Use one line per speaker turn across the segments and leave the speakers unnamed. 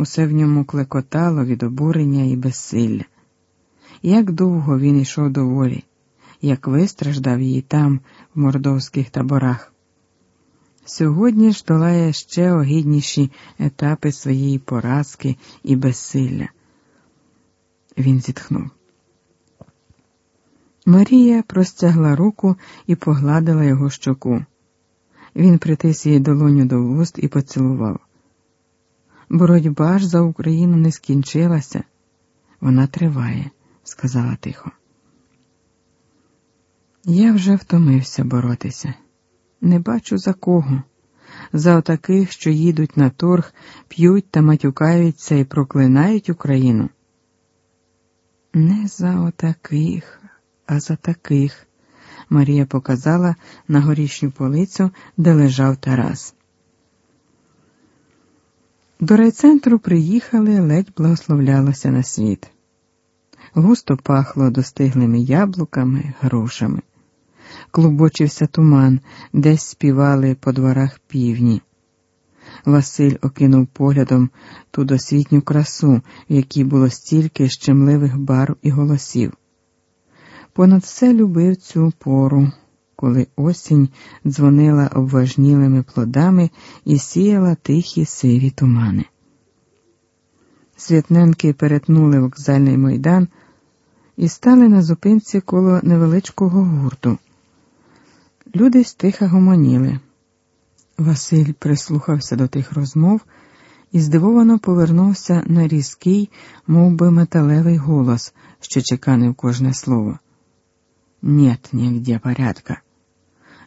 Усе в ньому клекотало від обурення і безсилля. Як довго він йшов до волі, як вистраждав її там, в мордовських таборах. Сьогодні ж долає ще огідніші етапи своєї поразки і безсилля. Він зітхнув. Марія простягла руку і погладила його щоку. Він притис її долоню до вуст і поцілував. Боротьба ж за Україну не скінчилася, вона триває, сказала тихо. Я вже втомився боротися. Не бачу за кого. За отаких, що їдуть на торг, п'ють та матюкаються і проклинають Україну. Не за отаких, а за таких. Марія показала на горішню полицю, де лежав Тарас. До райцентру приїхали, ледь благословлялося на світ. Густо пахло достиглими яблуками, грушами. Клубочився туман, десь співали по дворах півні. Василь окинув поглядом ту досвітню красу, в якій було стільки щемливих барв і голосів. Понад все любив цю пору, коли осінь дзвонила обважнілими плодами і сіяла тихі сиві тумани. Святненки перетнули вокзальний майдан і стали на зупинці коло невеличкого гурту. Люди стиха гомоніли. Василь прислухався до тих розмов і здивовано повернувся на різкий, мов би, металевий голос, що чеканив кожне слово. Нет нигде порядка.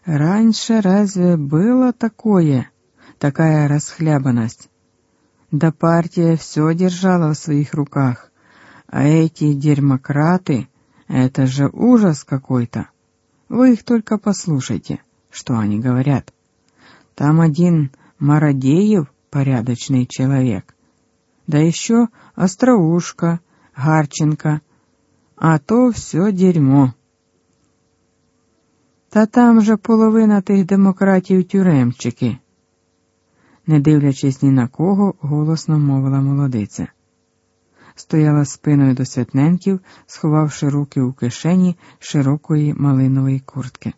Раньше разве было такое, такая расхлябанность? Да партия все держала в своих руках, а эти дерьмократы — это же ужас какой-то. Вы их только послушайте, что они говорят. Там один Мародеев, порядочный человек, да еще Остроушка, Гарченко, а то все дерьмо. Та там же половина тих демократів тюремчики, не дивлячись ні на кого, голосно мовила молодиця. Стояла спиною до святненків, сховавши руки у кишені широкої малинової куртки.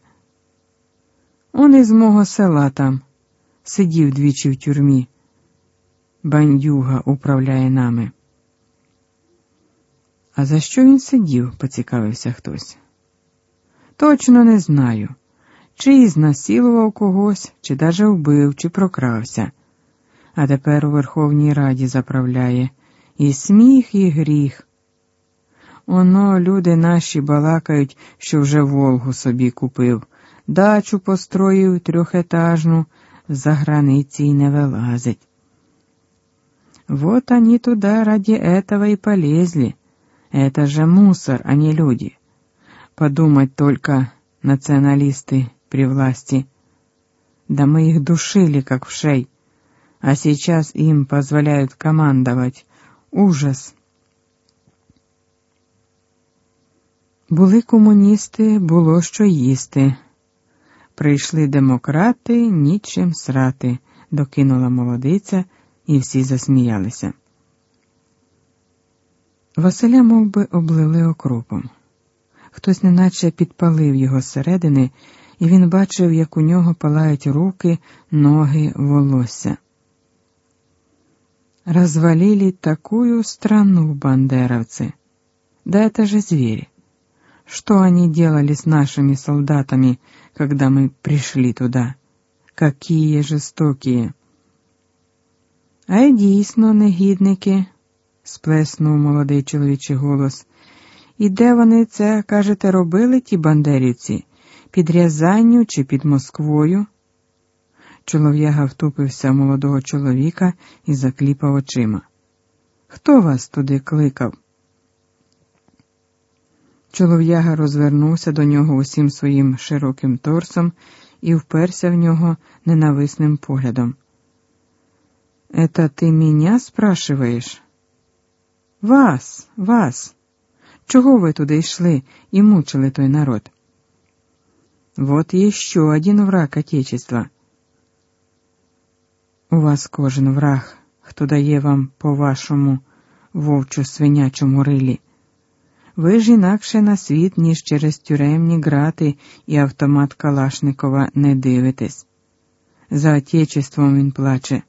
Он із мого села там сидів двічі в тюрмі. Бандюга управляє нами. А за що він сидів? поцікавився хтось. Точно не знаю, чи знасилував когось, чи даже вбив, чи прокрався, а тепер у Верховній Раді заправляє і сміх, і гріх. Оно люди наші балакають, що вже Волгу собі купив, дачу построїв трьохетажну, за границі й не вилазить. Вот они туда ради этого и полезли. Это же мусор, а не люди. Подумать только, националисты при власти. Да мы их душили, как вшей, а сейчас им позволяют командовать. Ужас. Були комуністи, було що їсти. Прийшли демократи, нічим срати, докинула молодиця, і всі засміялися. Василя мов би, облили окропом. Хтось неначе підпалив його зсередини, і він бачив, як у нього палають руки, ноги, волосся. Развалили такую страну бандеровцы. Да это же звери. Что они делали с нашими солдатами, когда мы пришли туда? Какие жестокие. А й дійсно, негідники, сплеснув молодий чоловічий голос. І де вони це, кажете, робили, ті бандерівці? Під Рязанню чи під Москвою? Чолов'яга втупився в молодого чоловіка і закліпав очима. Хто вас туди кликав? Чолов'яга розвернувся до нього усім своїм широким торсом і вперся в нього ненависним поглядом. Это ти меня спрашиваєш? Вас, вас. Чого ви туди йшли і мучили той народ? Вот еще один враг Отечества. У вас кожен враг, хто дає вам по вашому вовчу свинячому рилі. Ви ж інакше на світ, ніж через тюремні грати і автомат Калашникова не дивитесь. За отечеством він плаче,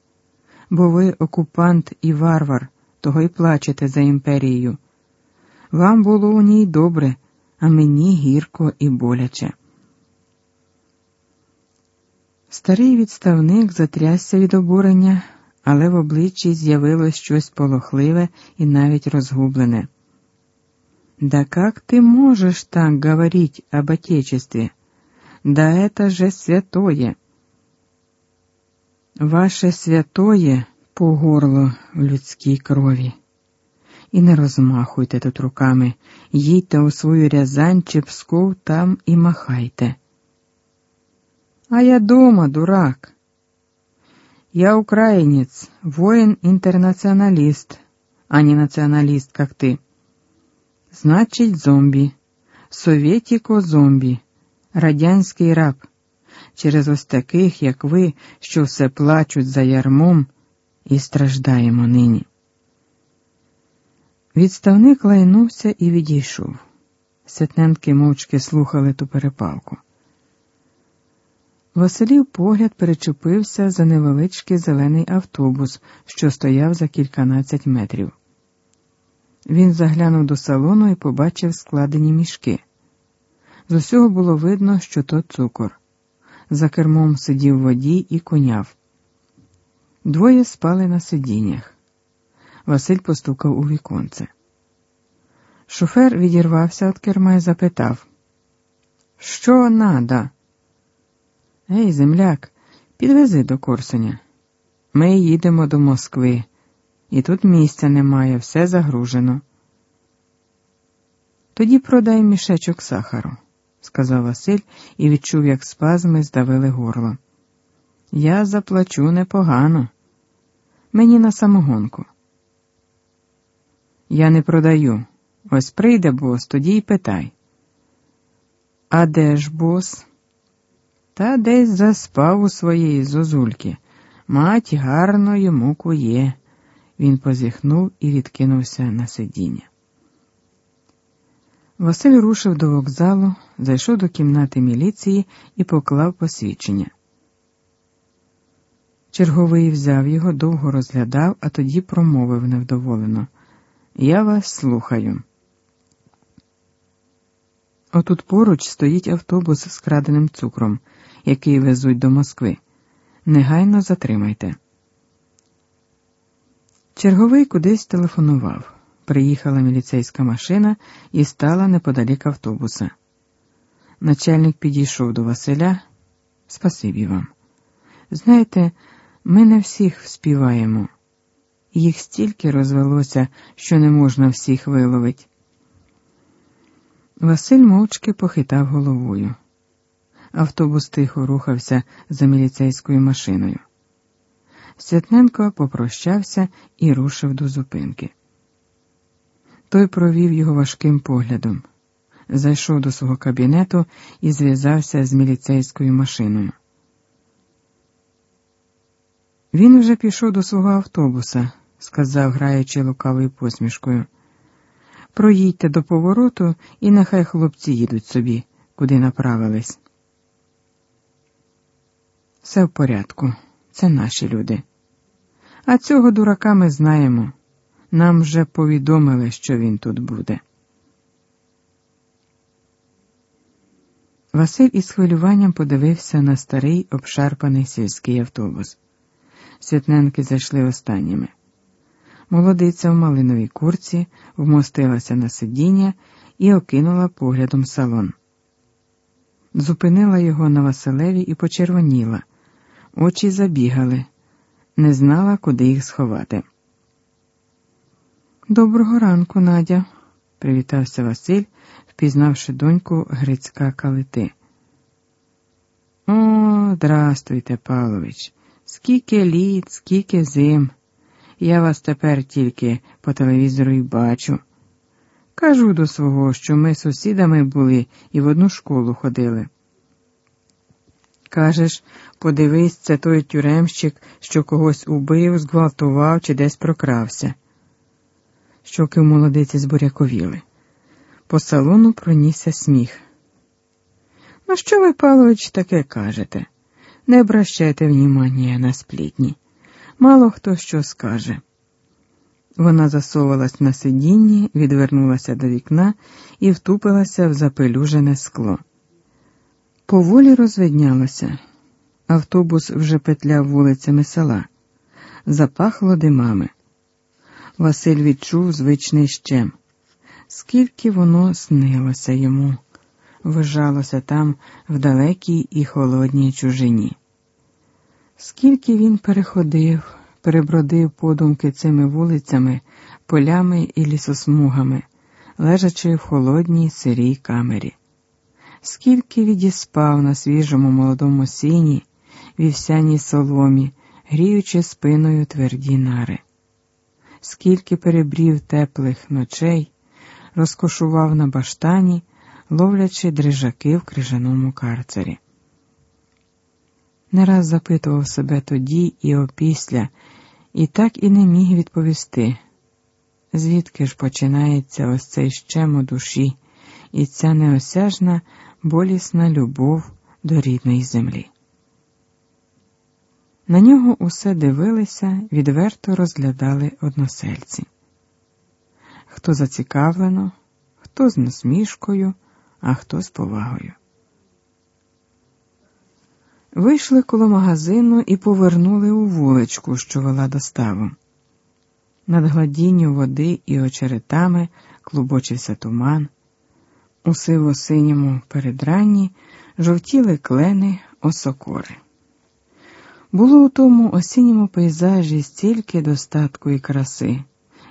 бо ви окупант і варвар, того й плачете за імперією. Вам було у ній добре, а мені гірко і боляче. Старий відставник затрясся від обурення, але в обличчі з'явилось щось полохливе і навіть розгублене. Да как ты можешь так говорить об Отечестве? Да это же святое. Ваше святое по горло в людській крові. І не розмахуйте тут руками, їдьте у свою Рязань чи Псков там і махайте. А я дома, дурак. Я украинец, воин-интернационалист, а не националист, как ты. Значить, зомбі, совєтіко зомбі, радянський раб. Через ось таких, як ви, що все плачуть за ярмом, і страждаємо нині. Відставник лайнувся і відійшов. Святненки мовчки слухали ту перепалку. Василів погляд перечепився за невеличкий зелений автобус, що стояв за кільканадцять метрів. Він заглянув до салону і побачив складені мішки. З усього було видно, що то цукор. За кермом сидів водій і коняв. Двоє спали на сидіннях. Василь постукав у віконце. Шофер відірвався від керма і запитав: Що надо? Ей, земляк, підвези до Корсуня. Ми їдемо до Москви, і тут місця немає, все загружено. Тоді продай мішечок сахару, сказав Василь і відчув, як спазми здавили горло. Я заплачу непогано. Мені на самогонку. Я не продаю. Ось прийде бос, тоді й питай. А де ж бос? Та десь заспав у своєї зозульки. Мать гарно йому кує. Він позіхнув і відкинувся на сидіння. Василь рушив до вокзалу, зайшов до кімнати міліції і поклав посвідчення. Черговий взяв його, довго розглядав, а тоді промовив невдоволено. Я вас слухаю. Отут поруч стоїть автобус з краденим цукром, який везуть до Москви. Негайно затримайте. Черговий кудись телефонував. Приїхала міліцейська машина і стала неподалік автобуса. Начальник підійшов до Василя. Спасибі вам. Знаєте, ми не всіх співаємо. Їх стільки розвелося, що не можна всіх виловить. Василь мовчки похитав головою. Автобус тихо рухався за міліцейською машиною. Святненко попрощався і рушив до зупинки. Той провів його важким поглядом, зайшов до свого кабінету і зв'язався з міліцейською машиною. Він вже пішов до свого автобуса, сказав, граючи лукавою посмішкою. Проїдьте до повороту, і нехай хлопці їдуть собі, куди направились. Все в порядку, це наші люди. А цього дурака ми знаємо. Нам вже повідомили, що він тут буде. Василь із хвилюванням подивився на старий обшарпаний сільський автобус. Святненки зайшли останніми. Молодиця в малиновій курці вмостилася на сидіння і окинула поглядом салон. Зупинила його на Василеві і почервоніла, очі забігали, не знала, куди їх сховати. Доброго ранку, Надя, привітався Василь, впізнавши доньку Грицька калити. О, здрастуйте, Павлович, скільки літ, скільки зим. Я вас тепер тільки по телевізору й бачу. Кажу до свого, що ми сусідами були і в одну школу ходили. Кажеш, подивись, це той тюремщик, що когось убив, зґвалтував чи десь прокрався. Щоки в молодиці збуряковіли. По салону пронісся сміх. Ну, що ви, Павлович, таке кажете? Не обращайте внімання на сплітні. Мало хто що скаже. Вона засовувалась на сидінні, відвернулася до вікна і втупилася в запелюжене скло. Поволі розвиднялося. Автобус вже петляв вулицями села. Запахло димами. Василь відчув звичний щем. Скільки воно снилося йому, вижалося там в далекій і холодній чужині. Скільки він переходив, перебродив подумки цими вулицями, полями і лісосмугами, лежачи в холодній сирій камері. Скільки відіспав на свіжому молодому сіні, вівсяній соломі, гріючи спиною тверді нари, скільки перебрів теплих ночей, розкошував на баштані, ловлячи дрижаки в крижаному карцері. Не раз запитував себе тоді і опісля, і так і не міг відповісти, звідки ж починається ось цей щем у душі і ця неосяжна, болісна любов до рідної землі. На нього усе дивилися, відверто розглядали односельці. Хто зацікавлено, хто з насмішкою, а хто з повагою. Вийшли коло магазину і повернули у вуличку, що вела до. Над гладінню води і очеретами клубочився туман. У сиво-синьому передранні жовтіли клени осокори. Було у тому осінньому пейзажі стільки достатку і краси,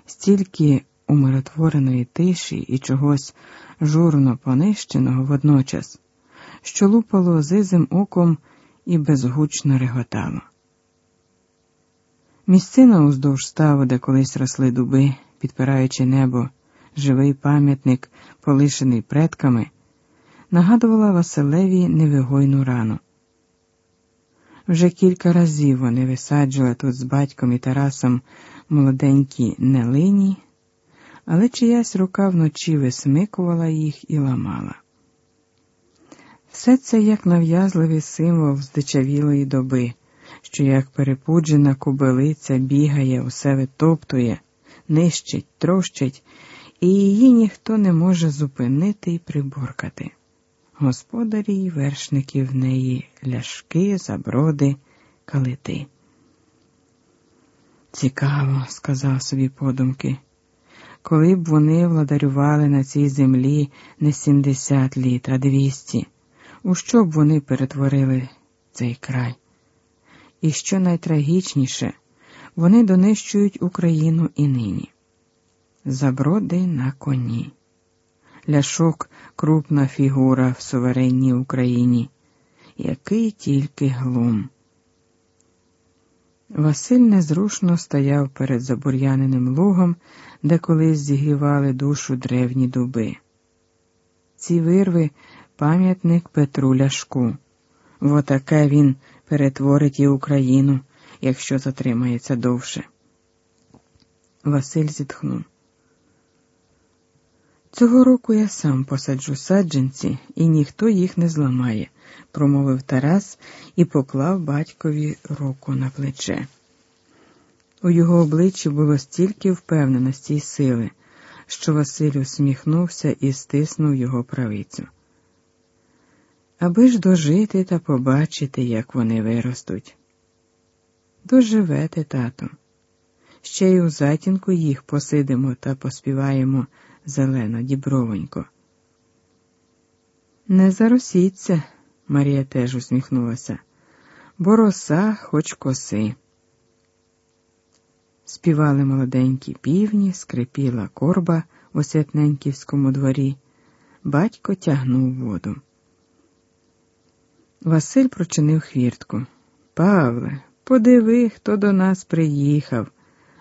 стільки умиротвореної тиші і чогось журно понищеного водночас, що лупало зизим оком і безгучно реготало. Місцина уздовж ставу, де колись росли дуби, підпираючи небо, живий пам'ятник, полишений предками, нагадувала Василеві невигойну рану. Вже кілька разів вони висаджували тут з батьком і Тарасом молоденькі нелині, але чиясь рука вночі висмикувала їх і ламала. Все це як нав'язливий символ здичавілої доби, що як перепуджена кобилиця бігає, усе витоптує, нищить, трощить, і її ніхто не може зупинити і приборкати. Господарі й вершники в неї ляшки, заброди, калити. Цікаво, сказав собі подумки, коли б вони владарювали на цій землі не сімдесят літ, а двісті. У що б вони перетворили цей край? І що найтрагічніше, вони донищують Україну і нині. Заброди на коні. Ляшок крупна фігура в суверенній Україні, який тільки глум. Василь незрушно стояв перед забур'яненим лугом, де колись зігрівали душу древні дуби. Ці вирви пам'ятник Петру Ляшку. В отаке він перетворить і Україну, якщо затримається довше. Василь зітхнув. Цього року я сам посаджу саджанці, і ніхто їх не зламає, промовив Тарас і поклав батькові руку на плече. У його обличчі було стільки впевненості й сили, що Василь усміхнувся і стиснув його правицю аби ж дожити та побачити, як вони виростуть. Доживете, тату. Ще й у затінку їх посидимо та поспіваємо зелено дібровонько. Не заросіться, Марія теж усміхнулася, бо роса хоч коси. Співали молоденькі півні, скрипіла корба у Святненьківському дворі, батько тягнув воду. Василь прочинив хвіртку. Павле, подиви, хто до нас приїхав.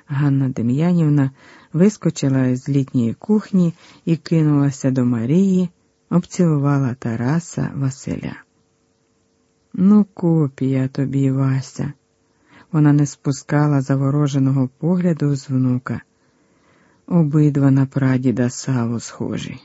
Ганна Дем'янівна вискочила з літньої кухні і кинулася до Марії, обцілувала Тараса Василя. Ну, копія тобі, Вася. Вона не спускала завороженого погляду з внука. Обидва на прадіда Саву схожі.